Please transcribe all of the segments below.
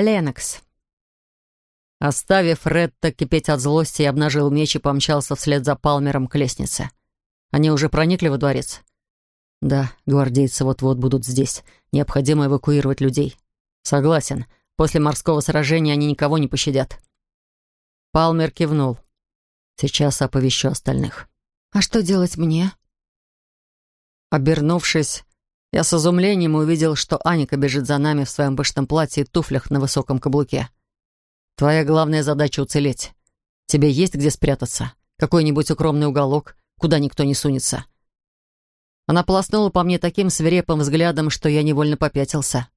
Ленокс. Оставив Редта кипеть от злости, я обнажил меч и помчался вслед за Палмером к лестнице. Они уже проникли во дворец? Да, гвардейцы вот-вот будут здесь. Необходимо эвакуировать людей. Согласен. После морского сражения они никого не пощадят. Палмер кивнул. Сейчас оповещу остальных. А что делать мне? Обернувшись, я с изумлением увидел, что Аника бежит за нами в своем пышном платье и туфлях на высоком каблуке. Твоя главная задача — уцелеть. Тебе есть где спрятаться? Какой-нибудь укромный уголок, куда никто не сунется?» Она полоснула по мне таким свирепым взглядом, что я невольно попятился.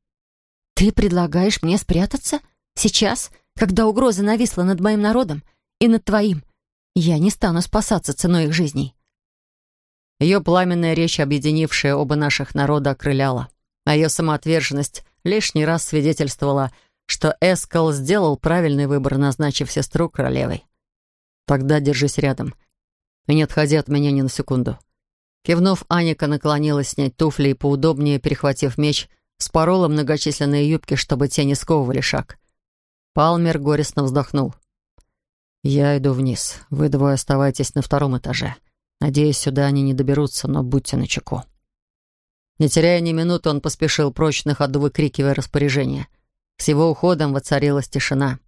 «Ты предлагаешь мне спрятаться? Сейчас, когда угроза нависла над моим народом и над твоим? Я не стану спасаться ценой их жизней». Ее пламенная речь, объединившая оба наших народа, окрыляла, а ее самоотверженность лишний раз свидетельствовала, что Эскал сделал правильный выбор, назначив сестру королевой. «Тогда держись рядом и не отходи от меня ни на секунду». Кивнув, Аника наклонилась снять туфли и, поудобнее перехватив меч, спорола многочисленные юбки, чтобы те не сковывали шаг. Палмер горестно вздохнул. «Я иду вниз. Вы двое оставайтесь на втором этаже. Надеюсь, сюда они не доберутся, но будьте начеку». Не теряя ни минуты, он поспешил прочь на ходу, выкрикивая распоряжение. С его уходом воцарилась тишина.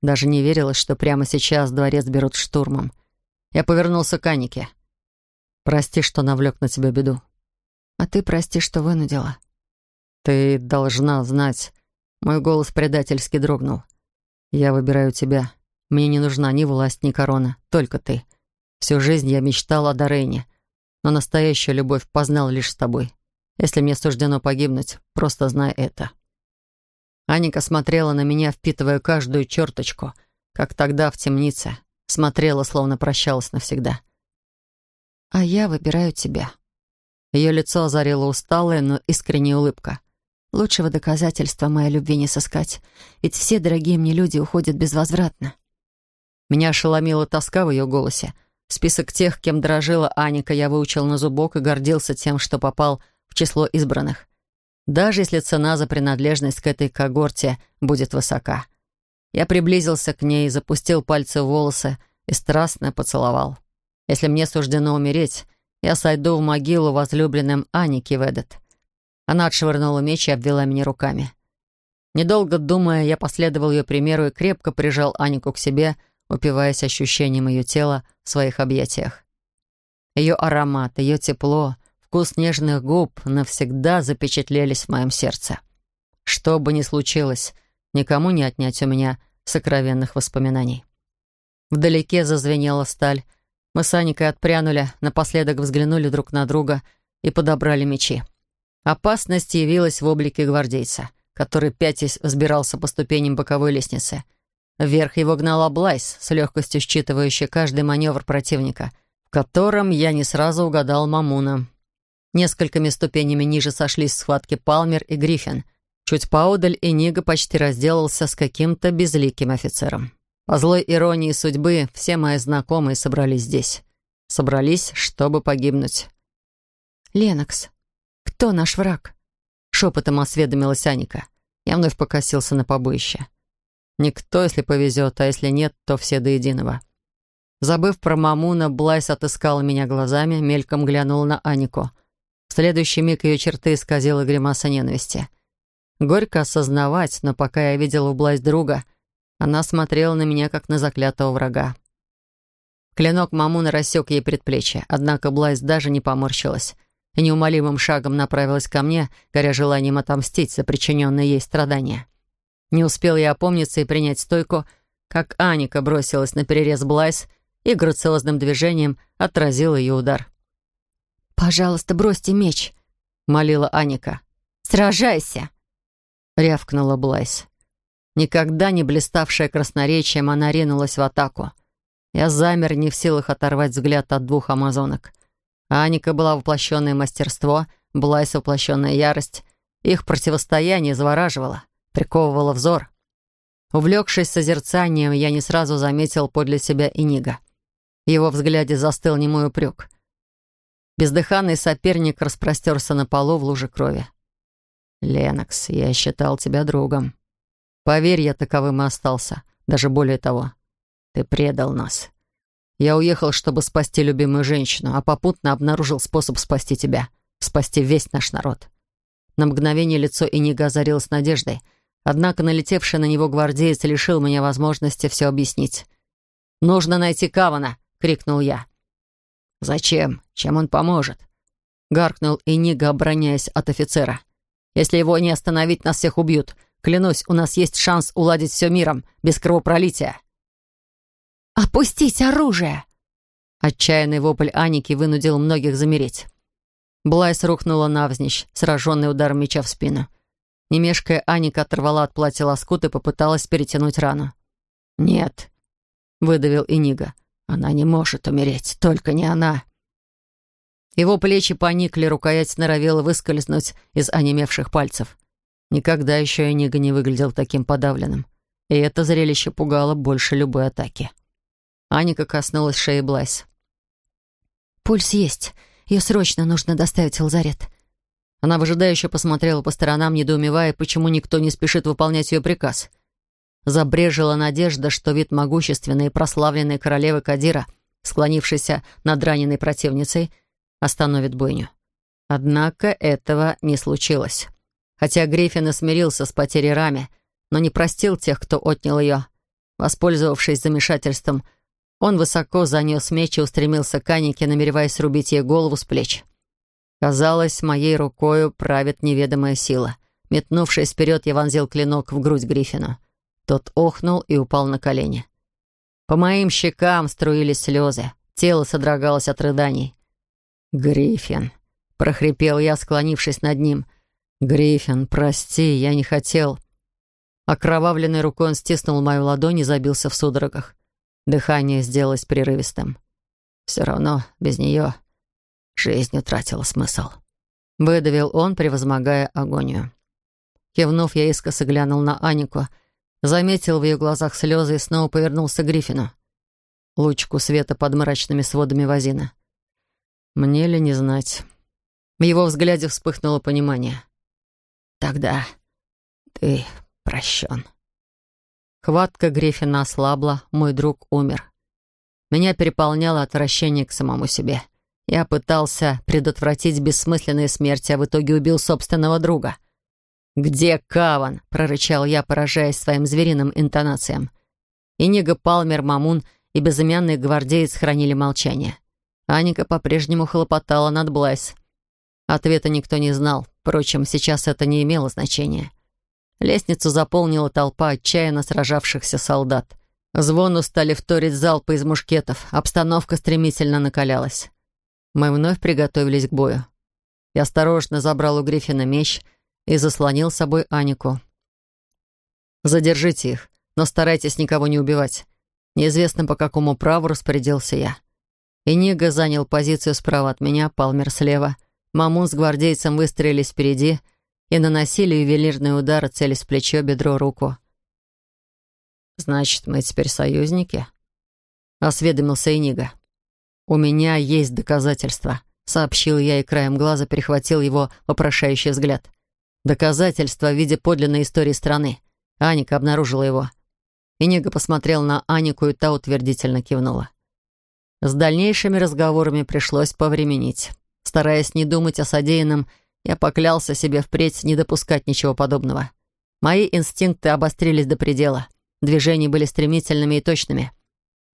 Даже не верилось, что прямо сейчас дворец берут штурмом. Я повернулся к Анике. «Прости, что навлек на тебя беду». «А ты прости, что вынудила». «Ты должна знать». Мой голос предательски дрогнул. «Я выбираю тебя. Мне не нужна ни власть, ни корона, только ты. Всю жизнь я мечтал о Дорейне, но настоящую любовь познал лишь с тобой. Если мне суждено погибнуть, просто знай это». Аника смотрела на меня, впитывая каждую черточку, как тогда в темнице. Смотрела, словно прощалась навсегда. «А я выбираю тебя». Ее лицо озарила усталая, но искренняя улыбка. «Лучшего доказательства моей любви не сыскать, ведь все дорогие мне люди уходят безвозвратно». Меня ошеломила тоска в ее голосе. Список тех, кем дорожила Аника, я выучил на зубок и гордился тем, что попал в число избранных. Даже если цена за принадлежность к этой когорте будет высока. Я приблизился к ней, запустил пальцы в волосы и страстно поцеловал. Если мне суждено умереть, я сойду в могилу возлюбленным Аники Ведет. Она отшвырнула меч и обвела меня руками. Недолго думая, я последовал ее примеру и крепко прижал Анику к себе, упиваясь ощущением ее тела в своих объятиях. Ее аромат, ее тепло, вкус нежных губ навсегда запечатлелись в моем сердце. Что бы ни случилось, никому не отнять у меня сокровенных воспоминаний. Вдалеке зазвенела сталь. Мы с Аникой отпрянули, напоследок взглянули друг на друга и подобрали мечи. Опасность явилась в облике гвардейца, который пятясь взбирался по ступеням боковой лестницы — Вверх его гнала Блайс, с легкостью считывающая каждый маневр противника, в котором я не сразу угадал Мамуна. Несколькими ступенями ниже сошлись схватки Палмер и Гриффин. Чуть поодаль и Нига почти разделался с каким-то безликим офицером. По злой иронии судьбы все мои знакомые собрались здесь. Собрались, чтобы погибнуть. «Ленокс, кто наш враг?» Шепотом осведомилась Аника. Я вновь покосился на побоище. Никто, если повезет, а если нет, то все до единого. Забыв про Мамуна, Блайс отыскала меня глазами, мельком глянула на Анику. В следующий миг ее черты исказила гримаса ненависти. Горько осознавать, но пока я видела у Блайс друга, она смотрела на меня, как на заклятого врага. Клинок Мамуна рассек ей предплечье, однако Блайс даже не поморщилась и неумолимым шагом направилась ко мне, горя желанием отомстить за причиненные ей страдания. Не успела я опомниться и принять стойку, как Аника бросилась наперерез Блайс и грациозным движением отразила ее удар. «Пожалуйста, бросьте меч», — молила Аника. «Сражайся!» — рявкнула Блайс. Никогда не блиставшая красноречием, она ринулась в атаку. Я замер, не в силах оторвать взгляд от двух амазонок. Аника была воплощенное мастерство, Блайс — воплощенная ярость. Их противостояние завораживало приковывала взор. Увлекшись созерцанием, я не сразу заметил подле себя Инига. В его взгляде застыл немой упрек. Бездыханный соперник распростерся на полу в луже крови. «Ленокс, я считал тебя другом». Поверь, я таковым и остался. Даже более того. Ты предал нас. Я уехал, чтобы спасти любимую женщину, а попутно обнаружил способ спасти тебя, спасти весь наш народ. На мгновение лицо Инига озарилось надеждой, однако налетевший на него гвардеец лишил меня возможности все объяснить. «Нужно найти Кавана!» — крикнул я. «Зачем? Чем он поможет?» — гаркнул Инига, обороняясь от офицера. «Если его не остановить, нас всех убьют. Клянусь, у нас есть шанс уладить все миром, без кровопролития». «Опустить оружие!» Отчаянный вопль Аники вынудил многих замереть. Блайс рухнула навзничь, сраженный ударом меча в спину. Немешкая Аника оторвала от платья лоскут и попыталась перетянуть рану. «Нет», — выдавил Инига, — «она не может умереть, только не она». Его плечи поникли, рукоять норовела выскользнуть из онемевших пальцев. Никогда еще Энига не выглядел таким подавленным. И это зрелище пугало больше любой атаки. Аника коснулась шеи Блайс. «Пульс есть. Ее срочно нужно доставить в лазарет». Она выжидающе посмотрела по сторонам, недоумевая, почему никто не спешит выполнять ее приказ. Забрежила надежда, что вид могущественной и прославленной королевы Кадира, склонившейся над раненой противницей, остановит бойню. Однако этого не случилось. Хотя Гриффин смирился с потерей Рами, но не простил тех, кто отнял ее. Воспользовавшись замешательством, он высоко занес меч и устремился к Анике, намереваясь рубить ей голову с плеч. Казалось, моей рукою правит неведомая сила. Метнувшись вперед, я вонзил клинок в грудь Гриффину. Тот охнул и упал на колени. По моим щекам струились слезы. Тело содрогалось от рыданий. «Гриффин!» — прохрипел я, склонившись над ним — «Гриффин, прости, я не хотел». Окровавленной рукой он стиснул мою ладонь и забился в судорогах. Дыхание сделалось прерывистым. Все равно без нее жизнь утратила смысл. Выдавил он, превозмогая агонию. Кивнув, я искоса глянул на Анику, заметил в ее глазах слезы и снова повернулся к Гриффину. Лучку света под мрачными сводами вазина. Мне ли не знать? В его взгляде вспыхнуло понимание. Тогда ты прощен. Хватка Гриффина ослабла, мой друг умер. Меня переполняло отвращение к самому себе. Я пытался предотвратить бессмысленные смерти, а в итоге убил собственного друга. «Где Каван?» — прорычал я, поражаясь своим звериным интонациям. Инига Палмер, Мамун и безымянный гвардеец хранили молчание. Аника по-прежнему хлопотала над Блайс. Ответа никто не знал. Впрочем, сейчас это не имело значения. Лестницу заполнила толпа отчаянно сражавшихся солдат. Звону стали вторить залпы из мушкетов. Обстановка стремительно накалялась. Мы вновь приготовились к бою. Я осторожно забрал у Гриффина меч и заслонил собой Анику. «Задержите их, но старайтесь никого не убивать. Неизвестно, по какому праву распорядился я». Инига занял позицию справа от меня, Палмер слева — Мамун с гвардейцем выстроились впереди и наносили ювелирные удары, целясь в плечо, бедро, руку. «Значит, мы теперь союзники?» — осведомился Инига. «У меня есть доказательства», — сообщил я и краем глаза перехватил его вопрошающий взгляд. «Доказательства в виде подлинной истории страны. Аника обнаружила его». Инига посмотрел на Анику, и та утвердительно кивнула. С дальнейшими разговорами пришлось повременить. Стараясь не думать о содеянном, я поклялся себе впредь не допускать ничего подобного. Мои инстинкты обострились до предела. Движения были стремительными и точными.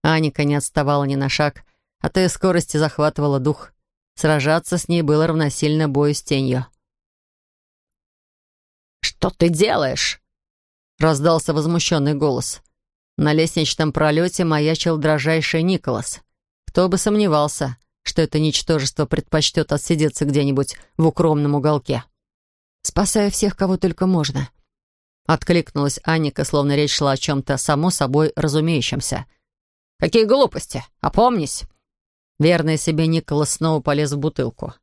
Аника не отставала ни на шаг, а то и скорости захватывала дух. Сражаться с ней было равносильно бою с тенью. «Что ты делаешь?» — раздался возмущенный голос. На лестничном пролете маячил дрожайший Николас. Кто бы сомневался — что это ничтожество предпочтет отсидеться где-нибудь в укромном уголке. «Спасая всех, кого только можно», — откликнулась Анника, словно речь шла о чем-то само собой разумеющемся. «Какие глупости! Опомнись!» Верный себе Николас снова полез в бутылку.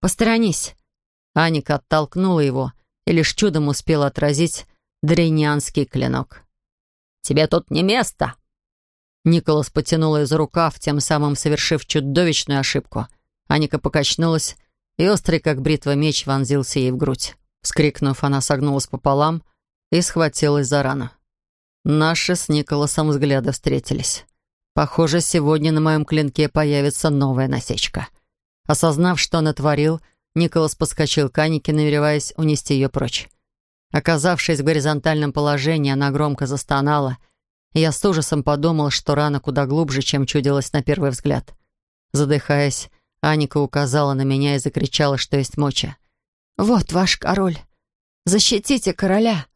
«Посторонись!» Аника оттолкнула его и лишь чудом успела отразить дрейнианский клинок. «Тебе тут не место!» Николас потянул за рукав, тем самым совершив чудовищную ошибку. Аника покачнулась, и острый, как бритва, меч вонзился ей в грудь. Вскрикнув, она согнулась пополам, и схватилась за рану. Наши с Николасом взгляды встретились. Похоже, сегодня на моем клинке появится новая насечка. Осознав, что натворил, Николас подскочил к Анике, намереваясь унести ее прочь. Оказавшись в горизонтальном положении, она громко застонала, и я с ужасом подумал, что рана куда глубже, чем чудилось на первый взгляд. Задыхаясь, Аника указала на меня и закричала, что есть моча. «Вот ваш король! Защитите короля!»